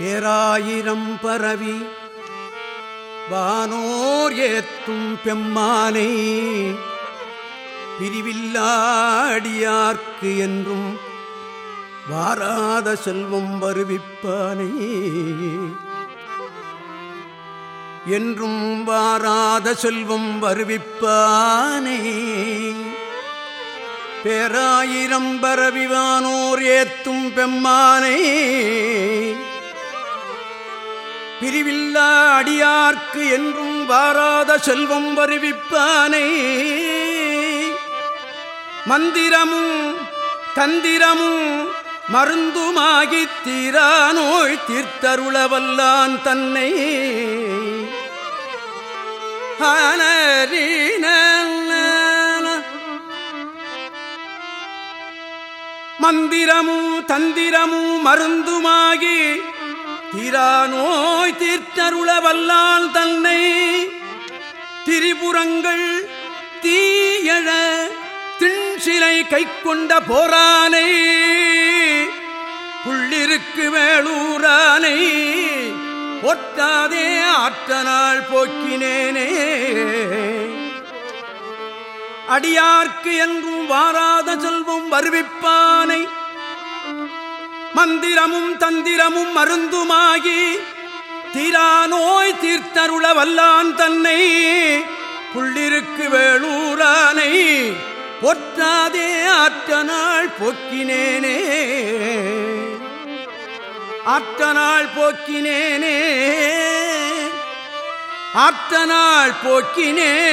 பேராயிரம் பரவி வானோர் ஏத்தும் பெம்மானை பிரிவில்லாடியார்க்கு என்றும் வாராத செல்வம் வருவிப்பானை. என்றும் வாராத செல்வம் வருவிப்பானே. பேராயிரம் பரவிவானோர் ஏத்தும் பெம்மானை பிரிவில்லா அடியார்க்கு என்றும் வாராத செல்வம் வருவிப்பானை. மந்திரமும் தந்திரமும் மருந்துமாகி தீரா நோய் தீர்த்தருளவல்லான் தன்னை. மந்திரமும் தந்திரமும் மருந்துமாகி தீரா தீர்த்தருள வல்லால் தன்னை திரிபுரங்கள் தீயழ திண்சிலை கை கொண்ட போரானை புள்ளிருக்கு வேளூரானை ஒட்டாதே ஆற்றனால் போக்கினேனே. அடியார்க்கு என்றும் வாராத செல்வம் வருவிப்பானை மந்திரமும் தந்திரமும் மருந்துமாகி தீரா நோய் தீர்த்தருள வல்லான் தன்னை புள்ளிருக்கு வேளூரானை பொற்றாதே ஆற்ற நாள் போக்கினேனே. ஆற்ற போக்கினேனே. ஆற்ற நாள் போக்கினே.